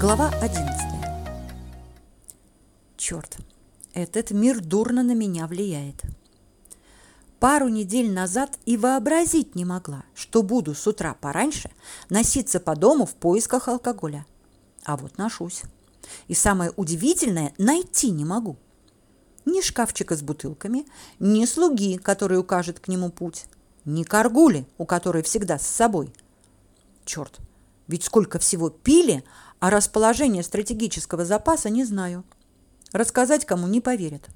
Глава 11. Черт, этот мир дурно на меня влияет. Пару недель назад и вообразить не могла, что буду с утра пораньше носиться по дому в поисках алкоголя. А вот ношусь. И самое удивительное, найти не могу. Ни шкафчика с бутылками, ни слуги, который укажет к нему путь, ни каргули, у которой всегда с собой. Черт, ведь сколько всего пили, а расположение стратегического запаса не знаю. Рассказать кому не поверят.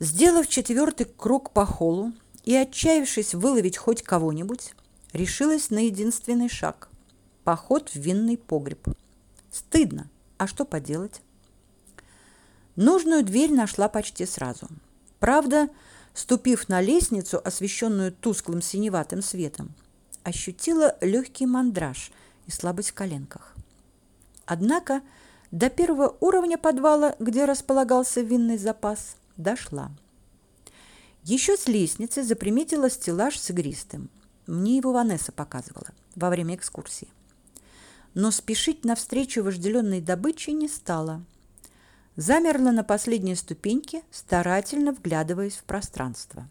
Сделав четвертый круг по холлу и отчаявшись выловить хоть кого-нибудь, решилась на единственный шаг – поход в винный погреб. Стыдно, а что поделать? Нужную дверь нашла почти сразу. Правда, ступив на лестницу, освещенную тусклым синеватым светом, ощутила легкий мандраж и слабость в коленках. Однако до первого уровня подвала, где располагался винный запас, дошла. Еще с лестницы заприметила стеллаж с игристым. Мне его Ванесса показывала во время экскурсии. Но спешить навстречу вожделенной добыче не стала. Замерла на последней ступеньке, старательно вглядываясь в пространство.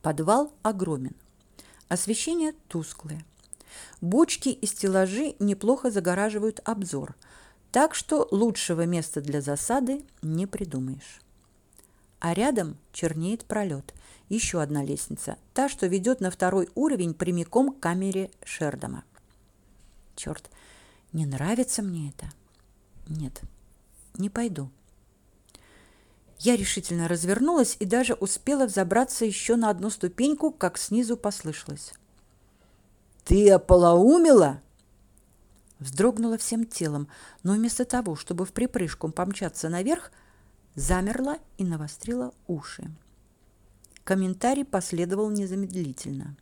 Подвал огромен. Освещение тусклое. Бочки и стеллажи неплохо загораживают обзор, так что лучшего места для засады не придумаешь. А рядом чернеет пролет. Еще одна лестница, та, что ведет на второй уровень прямиком к камере Шердома. Черт, не нравится мне это. Нет, не пойду. Я решительно развернулась и даже успела взобраться еще на одну ступеньку, как снизу послышалось. «Ты ополоумела?» Вздрогнула всем телом, но вместо того, чтобы в припрыжку помчаться наверх, замерла и навострила уши. Комментарий последовал незамедлительно.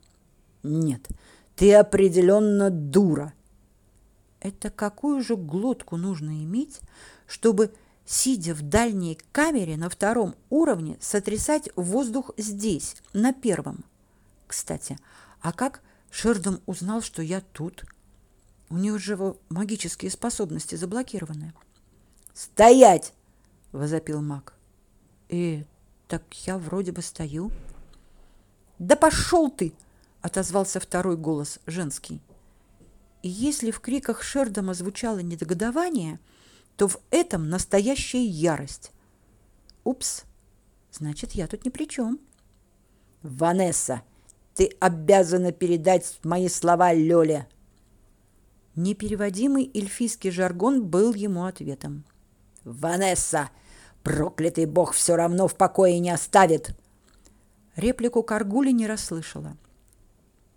«Нет, ты определенно дура!» Это какую же глотку нужно иметь, чтобы сидя в дальней камере на втором уровне, сотрясать воздух здесь, на первом. Кстати, а как Шердом узнал, что я тут? У него же магические способности заблокированы. «Стоять!» — возопил маг. «И так я вроде бы стою». «Да пошел ты!» — отозвался второй голос, женский. И если в криках Шердома звучало недогодование — то в этом настоящая ярость. Упс, значит, я тут ни при чем. Ванесса, ты обязана передать мои слова Лёле. Непереводимый эльфийский жаргон был ему ответом. Ванесса, проклятый бог все равно в покое не оставит. Реплику Каргули не расслышала.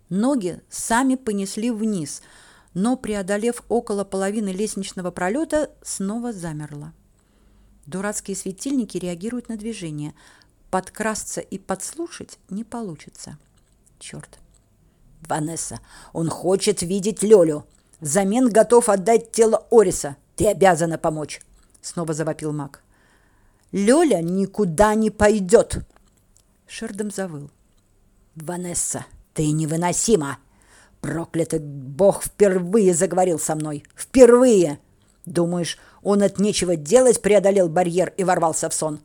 Ноги сами понесли вниз – но, преодолев около половины лестничного пролета, снова замерла. Дурацкие светильники реагируют на движение. Подкрасться и подслушать не получится. Черт. Ванесса, он хочет видеть Лёлю. Взамен готов отдать тело Ориса. Ты обязана помочь. Снова завопил маг. Лёля никуда не пойдет. Шердом завыл. Ванесса, ты невыносима. Проклятый бог впервые заговорил со мной. Впервые! Думаешь, он от нечего делать преодолел барьер и ворвался в сон?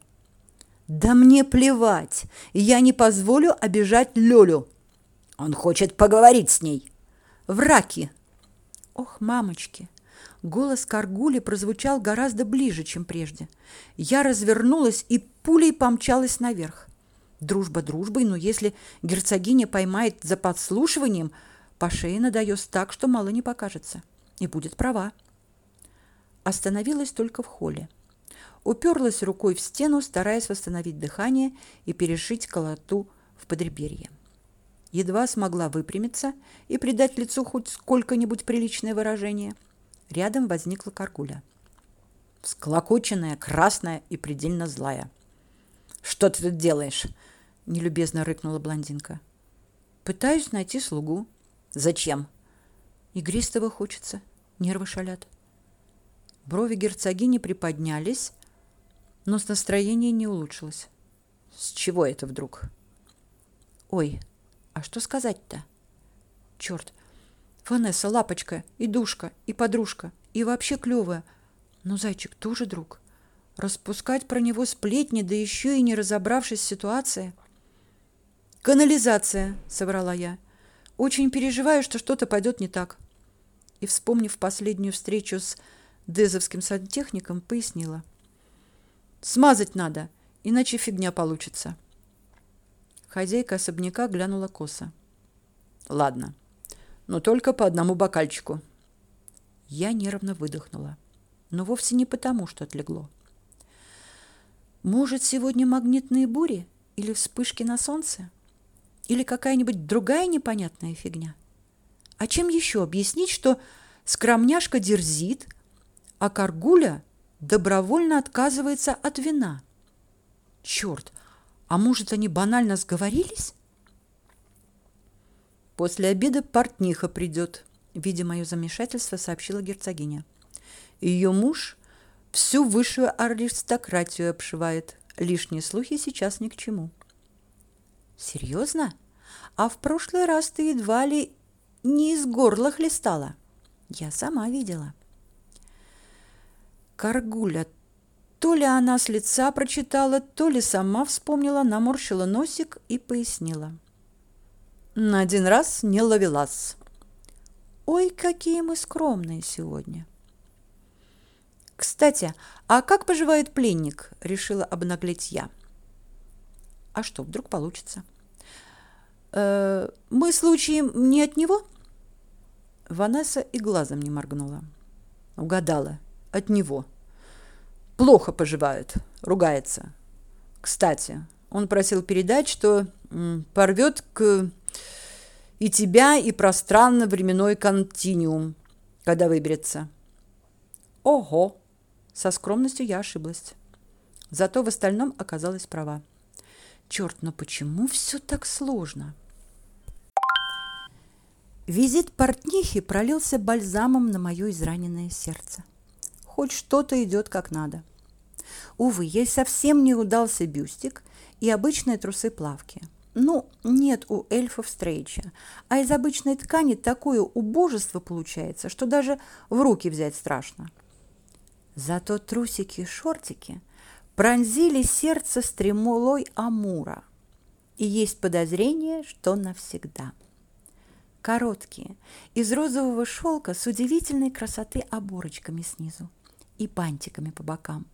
Да мне плевать. Я не позволю обижать Лёлю. Он хочет поговорить с ней. Враки. Ох, мамочки. Голос Каргули прозвучал гораздо ближе, чем прежде. Я развернулась и пулей помчалась наверх. Дружба дружбой, но если герцогиня поймает за подслушиванием, по шее надоёс так, что мало не покажется. И будет права. Остановилась только в холле. Уперлась рукой в стену, стараясь восстановить дыхание и перешить колоту в подреберье. Едва смогла выпрямиться и придать лицу хоть сколько-нибудь приличное выражение. Рядом возникла Каргуля. Всклокоченная, красная и предельно злая. «Что ты тут делаешь?» – нелюбезно рыкнула блондинка. «Пытаюсь найти слугу», Зачем? Игристого хочется, нервы шалят. Брови герцогини приподнялись, но настроение не улучшилось. С чего это вдруг? Ой, а что сказать-то? Черт, Ванесса лапочка, и душка, и подружка, и вообще клевая. Но зайчик тоже друг. Распускать про него сплетни, да еще и не разобравшись в ситуации. Канализация, соврала я. Очень переживаю, что что-то пойдет не так. И вспомнив последнюю встречу с дезовским сантехником, пояснила: Смазать надо, иначе фигня получится. Хозяйка особняка глянула косо. Ладно. Но только по одному бокальчику. Я нервно выдохнула, но вовсе не потому, что отлегло. Может, сегодня магнитные бури или вспышки на солнце? Или какая-нибудь другая непонятная фигня? А чем еще объяснить, что скромняшка дерзит, а Каргуля добровольно отказывается от вина? Черт, а может, они банально сговорились? После обеда портниха придет, видя мое замешательство, сообщила герцогиня. Ее муж всю высшую аристократию обшивает. Лишние слухи сейчас ни к чему. Серьезно? А в прошлый раз ты едва ли не из горла хлестала. Я сама видела. Каргуля, то ли она с лица прочитала, то ли сама вспомнила, наморщила носик и пояснила. На один раз не ловилась. Ой, какие мы скромные сегодня. Кстати, а как поживает пленник? решила обнаглеть я. А что, вдруг получится? Э, мы случаем не от него? Ванесса и глазом не моргнула. Угадала. От него. Плохо поживает, ругается. Кстати, он просил передать, что порвет к и тебя, и пространно-временной континуум, когда выберется. Ого! Со скромностью я ошиблась. Зато в остальном оказалась права. Черт, но почему все так сложно? Визит портнихи пролился бальзамом на мое израненное сердце. Хоть что-то идет как надо. Увы, ей совсем не удался бюстик и обычные трусы-плавки. Ну, нет у эльфов стрейча, а из обычной ткани такое убожество получается, что даже в руки взять страшно. Зато трусики и шортики пронзили сердце стремолой Амура. И есть подозрение, что навсегда. Короткие, из розового шелка с удивительной красоты оборочками снизу и бантиками по бокам.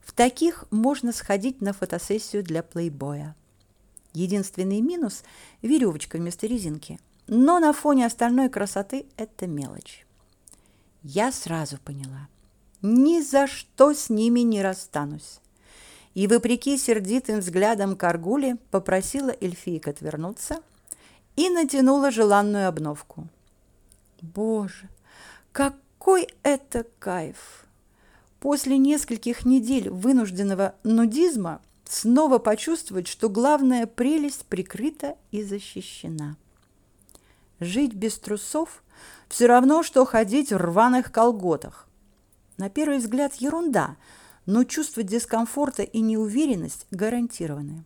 В таких можно сходить на фотосессию для плейбоя. Единственный минус – веревочка вместо резинки. Но на фоне остальной красоты это мелочь. Я сразу поняла – ни за что с ними не расстанусь. И, вопреки сердитым взглядам Каргули, попросила эльфийка отвернуться и натянула желанную обновку. Боже, какой это кайф! После нескольких недель вынужденного нудизма снова почувствовать, что главная прелесть прикрыта и защищена. Жить без трусов все равно, что ходить в рваных колготах. На первый взгляд ерунда, но чувство дискомфорта и неуверенность гарантированы.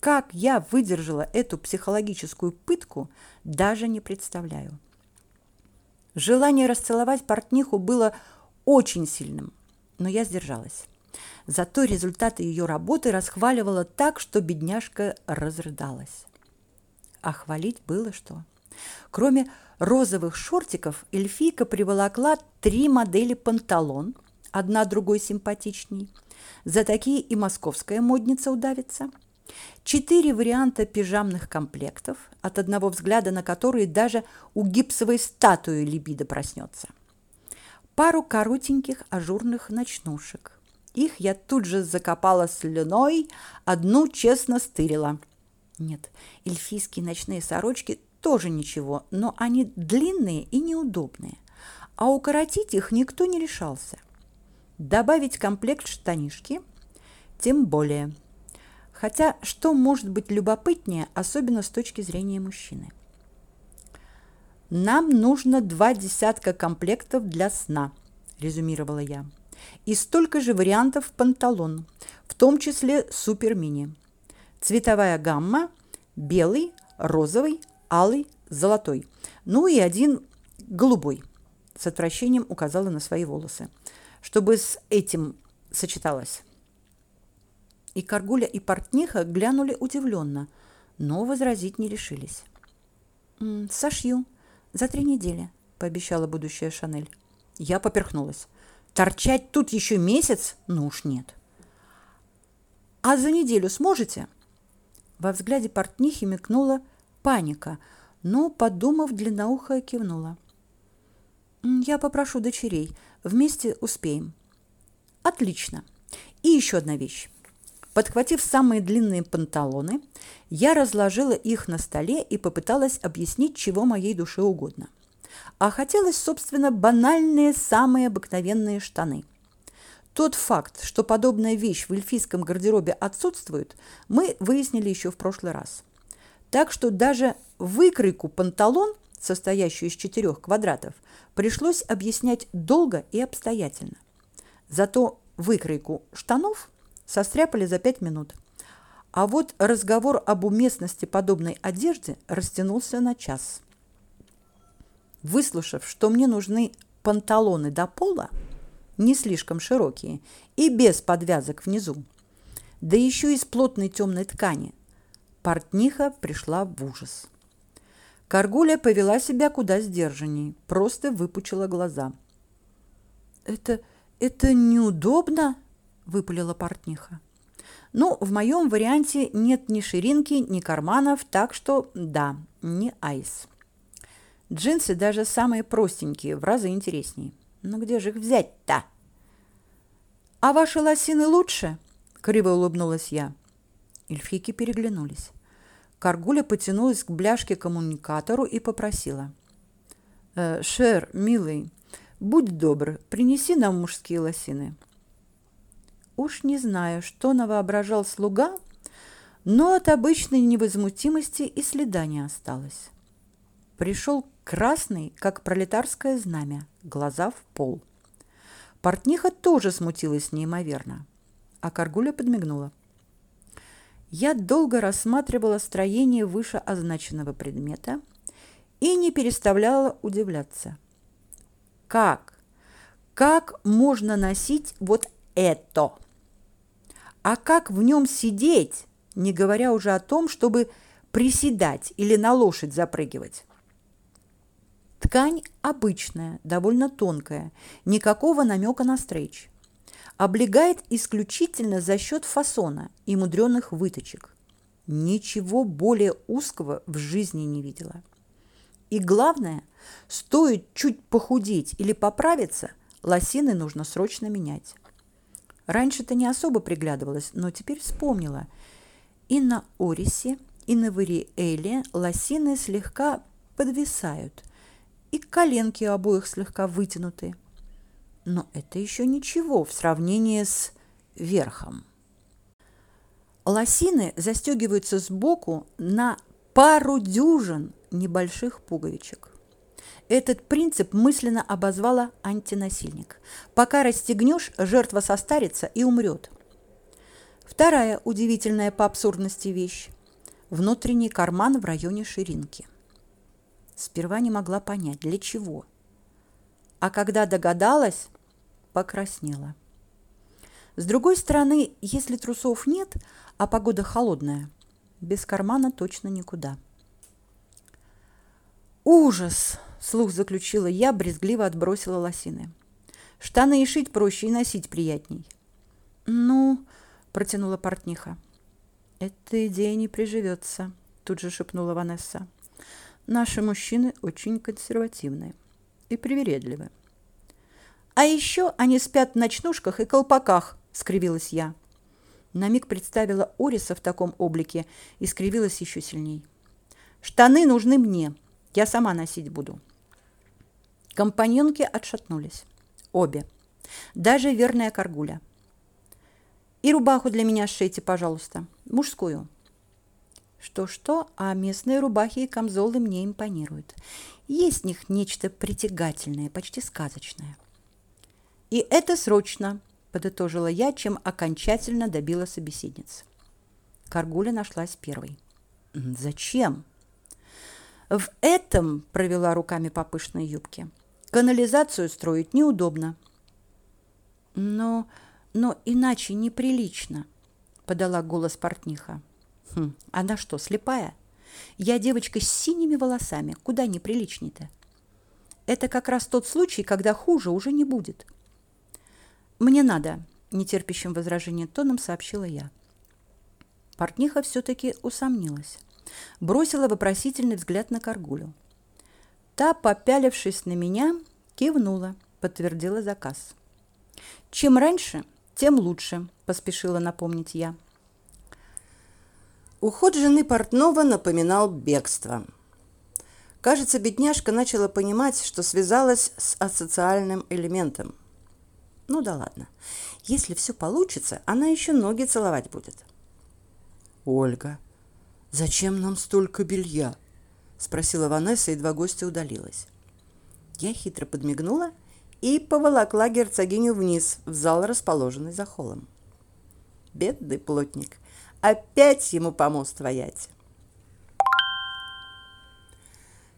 Как я выдержала эту психологическую пытку, даже не представляю. Желание расцеловать портниху было очень сильным, но я сдержалась. Зато результаты ее работы расхваливала так, что бедняжка разрыдалась. А хвалить было что. Кроме розовых шортиков эльфийка приволокла три модели панталон, одна другой симпатичней. За такие и московская модница удавится. Четыре варианта пижамных комплектов, от одного взгляда на которые даже у гипсовой статуи либидо проснется. Пару коротеньких ажурных ночнушек. Их я тут же закопала слюной, одну честно стырила. Нет, эльфийские ночные сорочки тоже ничего, но они длинные и неудобные, а укоротить их никто не решался. Добавить комплект штанишки тем более. Хотя что может быть любопытнее, особенно с точки зрения мужчины? Нам нужно два десятка комплектов для сна, резюмировала я. И столько же вариантов панталон, в том числе супер-мини. Цветовая гамма белый, розовый, алый, золотой, ну и один голубой. С отвращением указала на свои волосы. Чтобы с этим сочеталось. И Каргуля, и портниха глянули удивленно, но возразить не решились. «Сошью. За три недели», — пообещала будущая Шанель. Я поперхнулась. «Торчать тут еще месяц? Ну уж нет». «А за неделю сможете?» Во взгляде портнихи мелькнула паника, но, подумав, длинноухая кивнула. «Я попрошу дочерей. Вместе успеем». «Отлично. И еще одна вещь. Подхватив самые длинные панталоны, я разложила их на столе и попыталась объяснить, чего моей душе угодно. А хотелось, собственно, банальные, самые обыкновенные штаны. Тот факт, что подобная вещь в эльфийском гардеробе отсутствует, мы выяснили еще в прошлый раз. Так что даже выкройку панталон, состоящую из четырех квадратов, пришлось объяснять долго и обстоятельно. Зато выкройку штанов состряпали за пять минут. А вот разговор об уместности подобной одежды растянулся на час. Выслушав, что мне нужны панталоны до пола, не слишком широкие и без подвязок внизу, да еще из плотной темной ткани, портниха пришла в ужас. Каргуля повела себя куда сдержанней, просто выпучила глаза. «Это... это неудобно?» Выпалила портниха. Ну, в моем варианте нет ни ширинки, ни карманов, так что да, не айс. Джинсы даже самые простенькие, в разы интереснее. Но где же их взять-то? А ваши лосины лучше? Криво улыбнулась я. Эльфийки переглянулись. Каргуля потянулась к бляшке-коммуникатору и попросила. «Э, «Шер, милый, будь добр, принеси нам мужские лосины». Уж не знаю, что навоображал слуга, но от обычной невозмутимости и следа не осталось. Пришел красный, как пролетарское знамя, глаза в пол. Портниха тоже смутилась неимоверно, а Каргуля подмигнула. Я долго рассматривала строение вышеозначенного предмета и не переставляла удивляться. Как? Как можно носить вот это? А как в нем сидеть, не говоря уже о том, чтобы приседать или на лошадь запрыгивать? Ткань обычная, довольно тонкая, никакого намека на стрейч. Облегает исключительно за счет фасона и мудреных выточек. Ничего более узкого в жизни не видела. И главное, стоит чуть похудеть или поправиться, лосины нужно срочно менять. Раньше-то не особо приглядывалась, но теперь вспомнила. И на Орисе, и на Вариэле лосины слегка подвисают, и коленки у обоих слегка вытянуты. Но это еще ничего в сравнении с верхом. Лосины застегиваются сбоку на пару дюжин небольших пуговичек. Этот принцип мысленно обозвала антинасильник. Пока расстегнешь, жертва состарится и умрет. Вторая удивительная по абсурдности вещь – внутренний карман в районе ширинки. Сперва не могла понять, для чего. А когда догадалась, покраснела. С другой стороны, если трусов нет, а погода холодная, без кармана точно никуда. Ужас! Слух заключила я, брезгливо отбросила лосины. Штаны и шить проще, и носить приятней. Ну, протянула портниха. Эта идея не приживется, тут же шепнула Ванесса. Наши мужчины очень консервативны и привередливы. А еще они спят в ночнушках и колпаках, скривилась я. На миг представила Ориса в таком облике и скривилась еще сильней. Штаны нужны мне. Я сама носить буду. Компаньонки отшатнулись. Обе. Даже верная Каргуля. И рубаху для меня сшейте, пожалуйста. Мужскую. Что-что, а местные рубахи и камзолы мне импонируют. Есть в них нечто притягательное, почти сказочное. И это срочно, подытожила я, чем окончательно добила собеседниц. Каргуля нашлась первой. Зачем? В этом провела руками по пышной юбке. Канализацию строить неудобно. Но, но иначе неприлично, подала голос портниха. Хм, она что, слепая? Я девочка с синими волосами, куда неприличней-то? Это как раз тот случай, когда хуже уже не будет. Мне надо, нетерпящим возражения тоном сообщила я. Портниха все-таки усомнилась. Бросила вопросительный взгляд на Каргулю. Та, попялившись на меня, кивнула, подтвердила заказ. «Чем раньше, тем лучше», – поспешила напомнить я. Уход жены портного напоминал бегство. Кажется, бедняжка начала понимать, что связалась с асоциальным элементом. Ну да ладно. Если все получится, она еще ноги целовать будет. Ольга, зачем нам столько белья? Спросила Ванесса, едва гостья удалилась. Я хитро подмигнула и поволокла герцогиню вниз в зал, расположенный за холлом. Бедный плотник – Опять ему помост воять.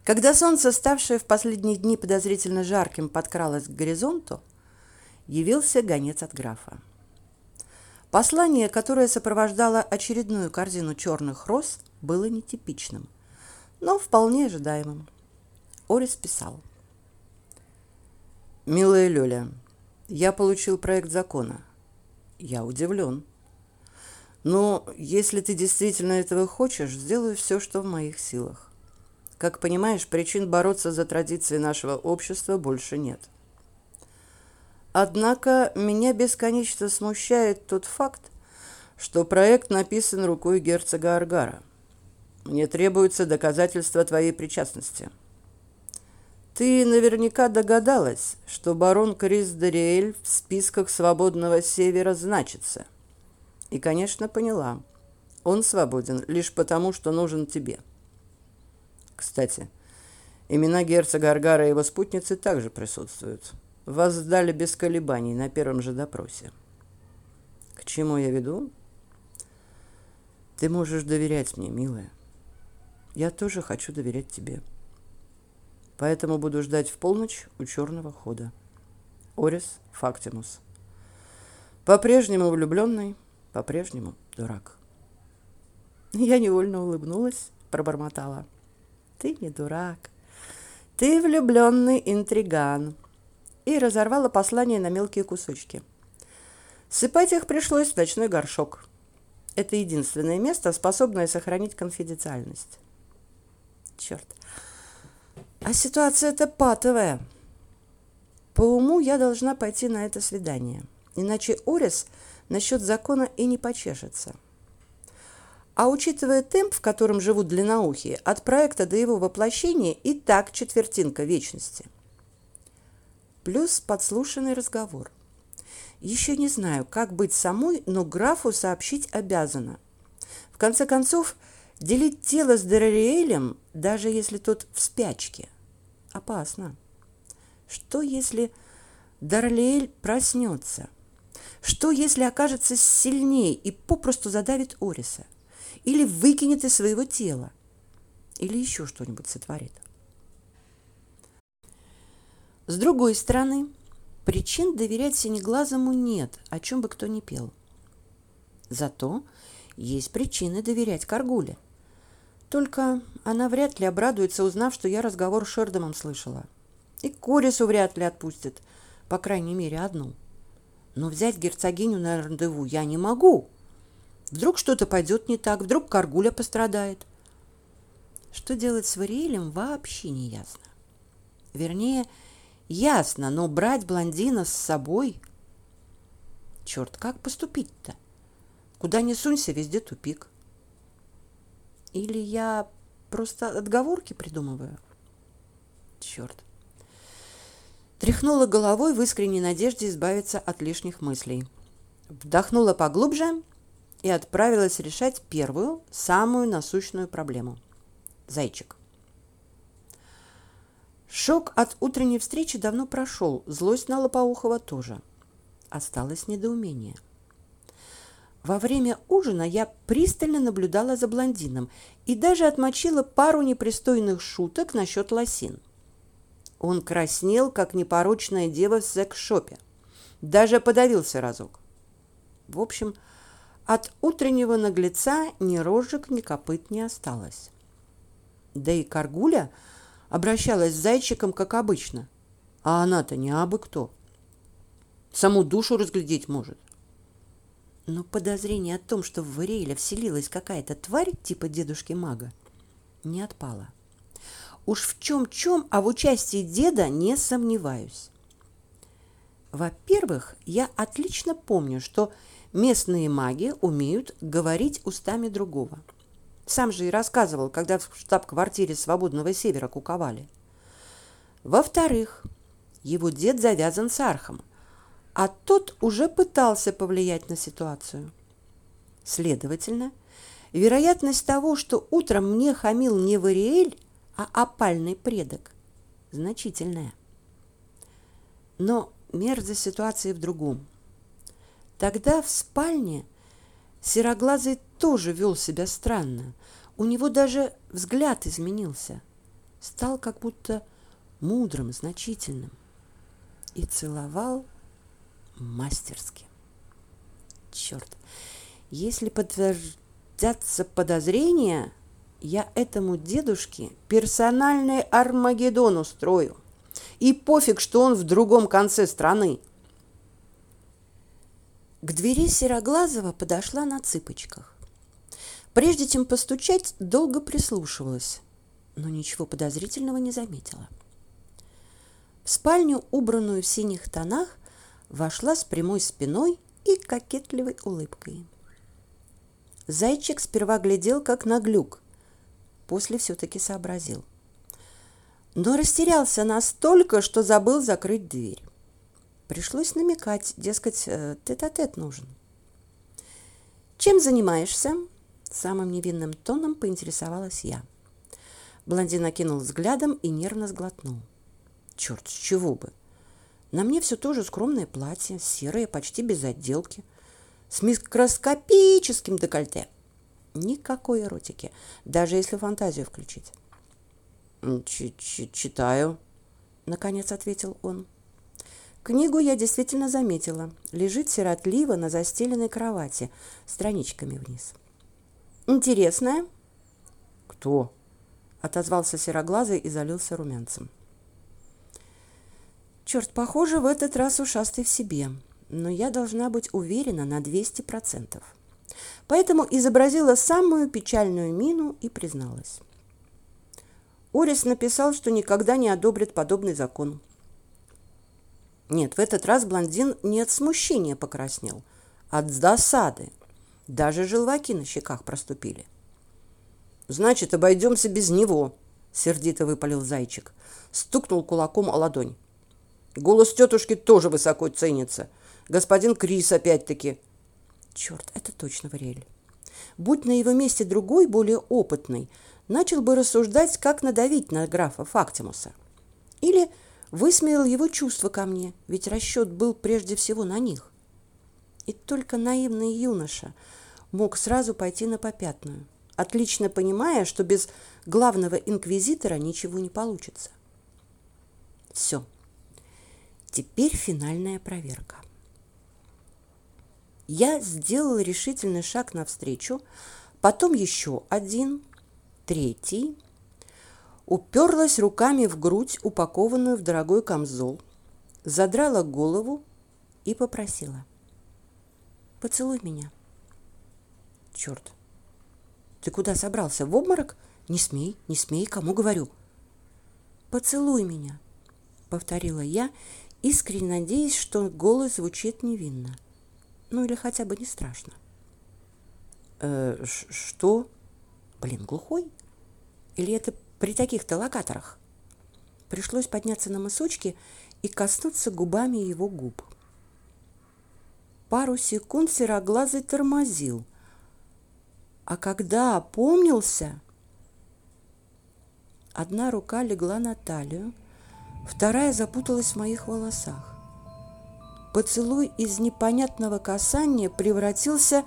Когда солнце, ставшее в последние дни подозрительно жарким, подкралось к горизонту, явился гонец от графа. Послание, которое сопровождало очередную корзину черных роз, было нетипичным, но вполне ожидаемым. Орис писал. «Милая Лёля, я получил проект закона. Я удивлен. Но если ты действительно этого хочешь, сделаю все, что в моих силах. Как понимаешь, причин бороться за традиции нашего общества больше нет. Однако меня бесконечно смущает тот факт, что проект написан рукой герцога Аргара. Мне требуется доказательство твоей причастности. Ты наверняка догадалась, что барон Крис Дориэль в списках свободного севера значится – и, конечно, поняла. Он свободен лишь потому, что нужен тебе. Кстати, имена герцога Аргара и его спутницы также присутствуют. Вас сдали без колебаний на первом же допросе. К чему я веду? Ты можешь доверять мне, милая. Я тоже хочу доверять тебе. Поэтому буду ждать в полночь у черного хода. Орис Фактимус. По-прежнему влюбленный, по-прежнему дурак. Я невольно улыбнулась, пробормотала. Ты не дурак. Ты влюбленный интриган. И разорвала послание на мелкие кусочки. Сыпать их пришлось в ночной горшок. Это единственное место, способное сохранить конфиденциальность. Черт. А ситуация-то патовая. По уму я должна пойти на это свидание. Иначе Орис насчет закона и не почешется. А учитывая темп, в котором живут длинноухие, от проекта до его воплощения и так четвертинка вечности. Плюс подслушанный разговор. Еще не знаю, как быть самой, но графу сообщить обязана. В конце концов, делить тело с Дерариэлем, даже если тот в спячке, опасно. Что, если Дарлиэль проснется – что, если окажется сильнее и попросту задавит Ориса? Или выкинет из своего тела? Или еще что-нибудь сотворит? С другой стороны, причин доверять Синеглазому нет, о чем бы кто ни пел. Зато есть причины доверять Каргуле. Только она вряд ли обрадуется, узнав, что я разговор с Шердомом слышала. И Корису вряд ли отпустит, по крайней мере, одну. Но взять герцогиню на рандеву я не могу. Вдруг что-то пойдет не так, вдруг Каргуля пострадает. Что делать с Вариэлем вообще не ясно. Вернее, ясно, но брать блондина с собой... Черт, как поступить-то? Куда ни сунься, везде тупик. Или я просто отговорки придумываю? Черт. Тряхнула головой в искренней надежде избавиться от лишних мыслей. Вдохнула поглубже и отправилась решать первую, самую насущную проблему. Зайчик. Шок от утренней встречи давно прошел, злость на Лопоухова тоже. Осталось недоумение. Во время ужина я пристально наблюдала за блондином и даже отмочила пару непристойных шуток насчет лосин. Он краснел, как непорочная дева в секс-шопе. Даже подавился разок. В общем, от утреннего наглеца ни рожек, ни копыт не осталось. Да и Каргуля обращалась с зайчиком, как обычно. А она-то не абы кто. Саму душу разглядеть может. Но подозрение о том, что в Вариэля вселилась какая-то тварь типа дедушки-мага, не отпало. Уж в чем-чем, а в участии деда не сомневаюсь. Во-первых, я отлично помню, что местные маги умеют говорить устами другого. Сам же и рассказывал, когда в штаб-квартире Свободного Севера куковали. Во-вторых, его дед завязан с архом – а тот уже пытался повлиять на ситуацию. Следовательно, вероятность того, что утром мне хамил не Вариэль, а опальный предок, значительная. Но мерзость ситуации в другом. Тогда в спальне Сероглазый тоже вел себя странно. У него даже взгляд изменился. Стал как будто мудрым, значительным. И целовал мастерски. Черт, если подтвердятся подозрения, я этому дедушке персональный Армагеддон устрою. И пофиг, что он в другом конце страны. К двери Сероглазова подошла на цыпочках. Прежде чем постучать, долго прислушивалась, но ничего подозрительного не заметила. В спальню, убранную в синих тонах, вошла с прямой спиной и кокетливой улыбкой. Зайчик сперва глядел, как на глюк, после все-таки сообразил. Но растерялся настолько, что забыл закрыть дверь. Пришлось намекать, дескать, э, тет-а-тет нужен. «Чем занимаешься?» Самым невинным тоном поинтересовалась я. Блондин окинул взглядом и нервно сглотнул. «Черт, с чего бы!» На мне все тоже скромное платье, серое, почти без отделки, с микроскопическим декольте. Никакой эротики, даже если фантазию включить. Ч -ч «Читаю», — наконец ответил он. Книгу я действительно заметила. Лежит сиротливо на застеленной кровати, страничками вниз. «Интересная?» «Кто?» — отозвался сероглазый и залился румянцем. Черт, похоже, в этот раз ушастый в себе, но я должна быть уверена на 200%. Поэтому изобразила самую печальную мину и призналась. Орис написал, что никогда не одобрит подобный закон. Нет, в этот раз блондин не от смущения покраснел, а от досады. Даже желваки на щеках проступили. «Значит, обойдемся без него», — сердито выпалил зайчик. Стукнул кулаком о ладонь. Голос тетушки тоже высоко ценится. Господин Крис опять-таки. Черт, это точно Вариэль. Будь на его месте другой, более опытный, начал бы рассуждать, как надавить на графа Фактимуса. Или высмеял его чувства ко мне, ведь расчет был прежде всего на них. И только наивный юноша мог сразу пойти на попятную, отлично понимая, что без главного инквизитора ничего не получится. Все. Теперь финальная проверка. Я сделала решительный шаг навстречу, потом еще один, третий. Уперлась руками в грудь, упакованную в дорогой камзол, задрала голову и попросила. «Поцелуй меня». «Черт! Ты куда собрался? В обморок? Не смей, не смей, кому говорю?» «Поцелуй меня», — повторила я искренне надеясь, что голос звучит невинно. Ну или хотя бы не страшно. Э, что? Блин, глухой? Или это при таких-то локаторах? Пришлось подняться на мысочки и коснуться губами его губ. Пару секунд сероглазый тормозил. А когда опомнился, одна рука легла на талию, вторая запуталась в моих волосах. Поцелуй из непонятного касания превратился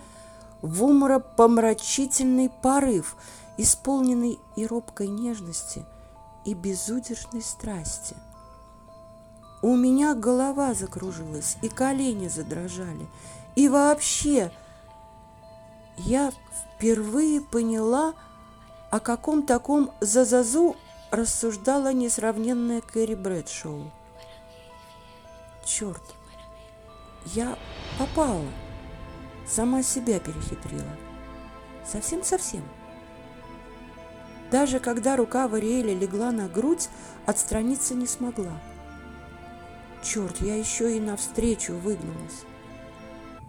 в уморопомрачительный порыв, исполненный и робкой нежности, и безудержной страсти. У меня голова закружилась, и колени задрожали, и вообще я впервые поняла, о каком таком зазазу рассуждала несравненная Кэрри Брэдшоу. Черт, я попала, сама себя перехитрила. Совсем-совсем. Даже когда рука Вариэля легла на грудь, отстраниться не смогла. Черт, я еще и навстречу выгнулась.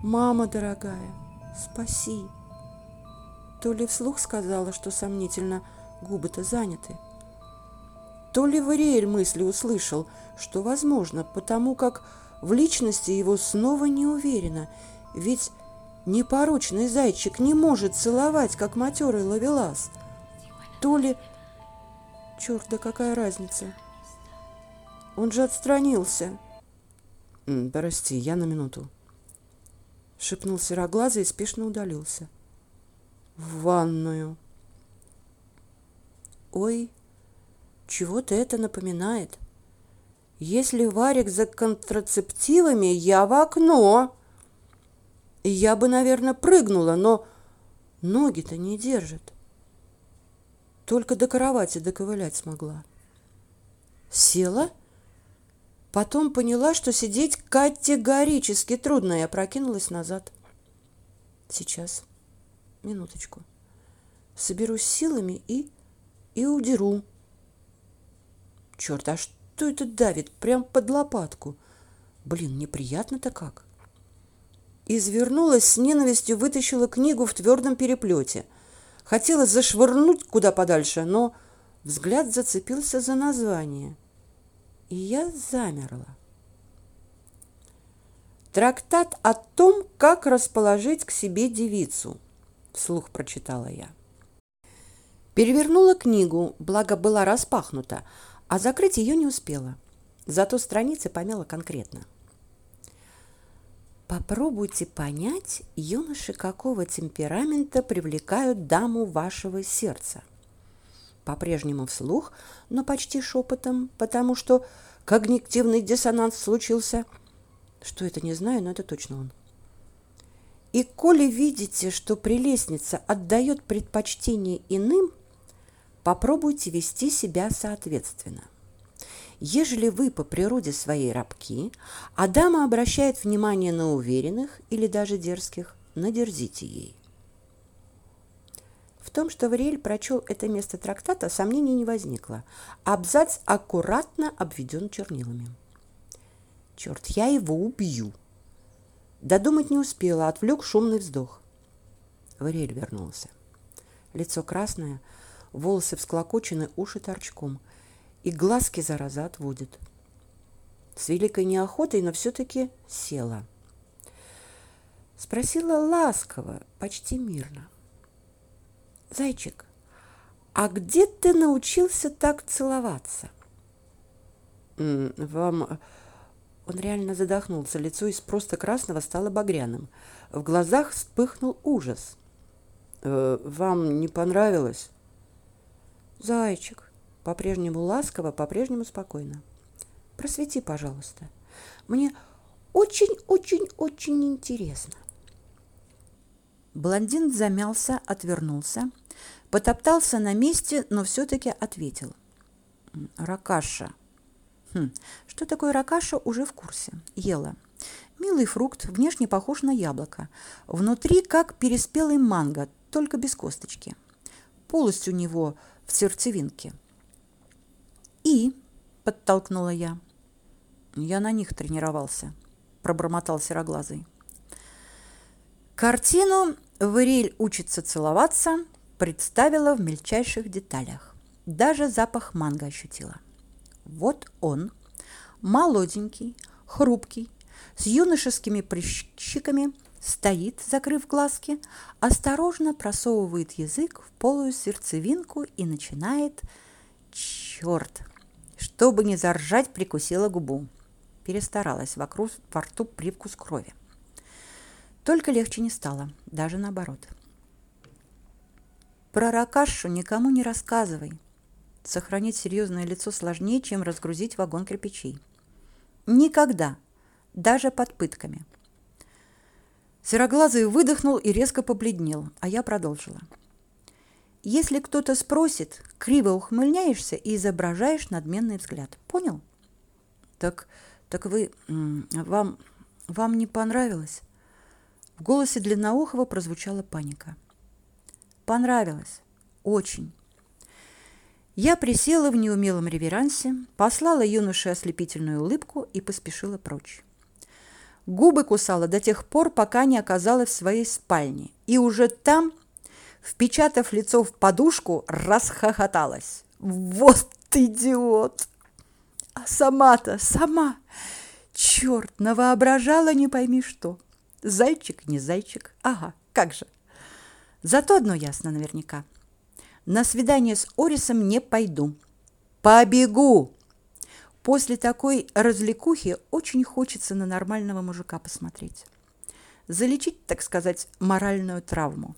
Мама дорогая, спаси. То ли вслух сказала, что сомнительно, губы-то заняты. То ли Вариэль мысли услышал, что возможно, потому как в личности его снова не уверена, ведь непорочный зайчик не может целовать, как матерый ловелас. То ли... Черт, да какая разница? Он же отстранился. «Прости, я на минуту», — шепнул сероглазый и спешно удалился. «В ванную». «Ой, чего-то это напоминает. Если Варик за контрацептивами, я в окно. Я бы, наверное, прыгнула, но ноги-то не держат. Только до кровати доковылять смогла. Села?» Потом поняла, что сидеть категорически трудно, и опрокинулась назад. Сейчас. Минуточку. Соберусь силами и... и удеру. Черт, а что это давит? Прям под лопатку. Блин, неприятно-то как. Извернулась с ненавистью, вытащила книгу в твердом переплете. Хотела зашвырнуть куда подальше, но взгляд зацепился за название – и я замерла. Трактат о том, как расположить к себе девицу, вслух прочитала я. Перевернула книгу, благо была распахнута, а закрыть ее не успела. Зато страницы помела конкретно. Попробуйте понять, юноши какого темперамента привлекают даму вашего сердца – по-прежнему вслух, но почти шепотом, потому что когнитивный диссонанс случился. Что это, не знаю, но это точно он. И коли видите, что прелестница отдает предпочтение иным, попробуйте вести себя соответственно. Ежели вы по природе своей рабки, а дама обращает внимание на уверенных или даже дерзких, надерзите ей. В том, что Вариэль прочел это место трактата, сомнений не возникло. Абзац аккуратно обведен чернилами. Черт, я его убью. Додумать не успела, отвлек шумный вздох. Вариэль вернулся. Лицо красное, волосы всклокочены, уши торчком. И глазки зараза отводит. С великой неохотой, но все-таки села. Спросила ласково, почти мирно. Зайчик, а где ты научился так целоваться? Вам... Он реально задохнулся, лицо из просто красного стало багряным. В глазах вспыхнул ужас. Э, вам не понравилось? Зайчик, по-прежнему ласково, по-прежнему спокойно. Просвети, пожалуйста. Мне очень-очень-очень интересно. Блондин замялся, отвернулся, потоптался на месте, но все-таки ответил. Ракаша. Хм, что такое ракаша, уже в курсе. Ела. Милый фрукт, внешне похож на яблоко. Внутри как переспелый манго, только без косточки. Полость у него в сердцевинке. «И?» – подтолкнула я. «Я на них тренировался», – пробормотал сероглазый. Картину Вариль учится целоваться, представила в мельчайших деталях. Даже запах манго ощутила. Вот он, молоденький, хрупкий, с юношескими прыщиками, стоит, закрыв глазки, осторожно просовывает язык в полую сердцевинку и начинает... Черт! Чтобы не заржать, прикусила губу. Перестаралась, вокруг во рту привкус крови. Только легче не стало, даже наоборот. Про Ракашу никому не рассказывай. Сохранить серьезное лицо сложнее, чем разгрузить вагон кирпичей. Никогда, даже под пытками. Сероглазый выдохнул и резко побледнел, а я продолжила. Если кто-то спросит, криво ухмыльняешься и изображаешь надменный взгляд. Понял? Так, так вы, вам, вам не понравилось? В голосе Длинноухова прозвучала паника. Понравилось. Очень. Я присела в неумелом реверансе, послала юноше ослепительную улыбку и поспешила прочь. Губы кусала до тех пор, пока не оказалась в своей спальне, и уже там, впечатав лицо в подушку, расхохоталась. Вот идиот! А сама-то, сама, черт, навоображала не пойми что. Зайчик не зайчик, ага, как же. Зато одно ясно наверняка. На свидание с Орисом не пойду. Побегу. После такой развлекухи очень хочется на нормального мужика посмотреть. Залечить, так сказать, моральную травму.